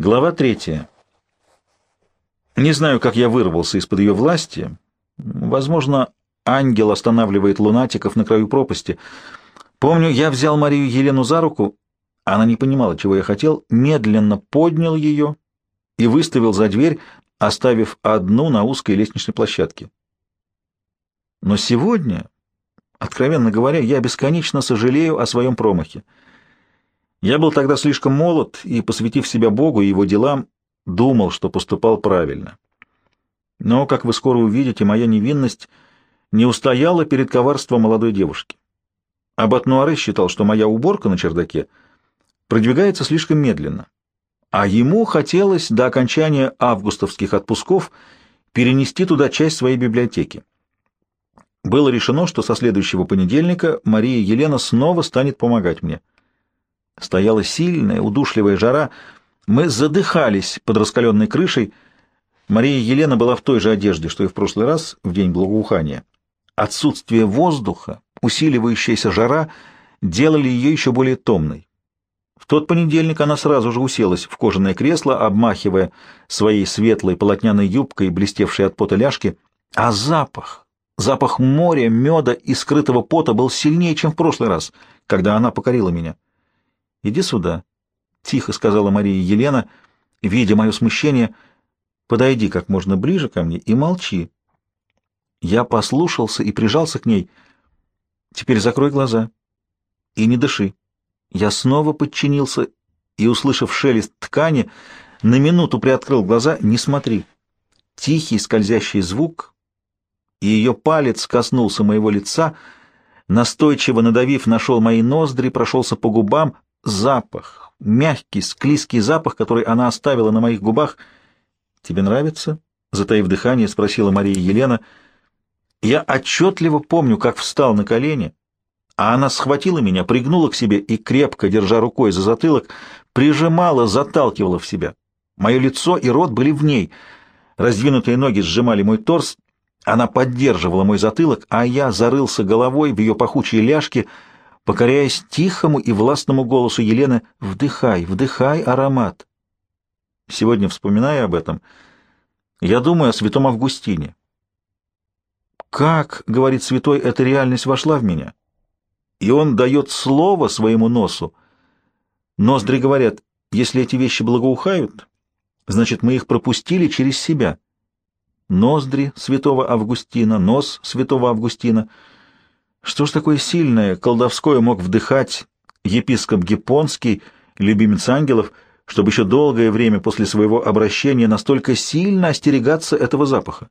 Глава третья. Не знаю, как я вырвался из-под ее власти. Возможно, ангел останавливает лунатиков на краю пропасти. Помню, я взял Марию Елену за руку, она не понимала, чего я хотел, медленно поднял ее и выставил за дверь, оставив одну на узкой лестничной площадке. Но сегодня, откровенно говоря, я бесконечно сожалею о своем промахе. Я был тогда слишком молод и, посвятив себя Богу и его делам, думал, что поступал правильно. Но, как вы скоро увидите, моя невинность не устояла перед коварством молодой девушки. Аббат Нуаре считал, что моя уборка на чердаке продвигается слишком медленно, а ему хотелось до окончания августовских отпусков перенести туда часть своей библиотеки. Было решено, что со следующего понедельника Мария Елена снова станет помогать мне. Стояла сильная, удушливая жара. Мы задыхались под раскаленной крышей. Мария Елена была в той же одежде, что и в прошлый раз, в день благоухания. Отсутствие воздуха, усиливающаяся жара делали ее еще более томной. В тот понедельник она сразу же уселась в кожаное кресло, обмахивая своей светлой полотняной юбкой, блестевшей от пота ляжки, а запах, запах моря, меда и скрытого пота был сильнее, чем в прошлый раз, когда она покорила меня. «Иди сюда», — тихо сказала Мария Елена, видя мое смущение, — «подойди как можно ближе ко мне и молчи». Я послушался и прижался к ней. «Теперь закрой глаза и не дыши». Я снова подчинился и, услышав шелест ткани, на минуту приоткрыл глаза «Не смотри». Тихий скользящий звук, и ее палец коснулся моего лица, настойчиво надавив, нашел мои ноздри, прошелся по губам, запах, мягкий, склизкий запах, который она оставила на моих губах. «Тебе нравится?» — затаив дыхание, спросила Мария Елена. Я отчетливо помню, как встал на колени, а она схватила меня, пригнула к себе и, крепко держа рукой за затылок, прижимала, заталкивала в себя. Мое лицо и рот были в ней. Раздвинутые ноги сжимали мой торс. Она поддерживала мой затылок, а я зарылся головой в ее пахучие ляжки — покоряясь тихому и властному голосу Елены «Вдыхай, вдыхай аромат». Сегодня, вспоминая об этом, я думаю о святом Августине. Как, говорит святой, эта реальность вошла в меня? И он дает слово своему носу. Ноздри говорят, если эти вещи благоухают, значит, мы их пропустили через себя. Ноздри святого Августина, нос святого Августина — что ж такое сильное, колдовское мог вдыхать епископ Гипонский, любимец ангелов, чтобы еще долгое время после своего обращения настолько сильно остерегаться этого запаха?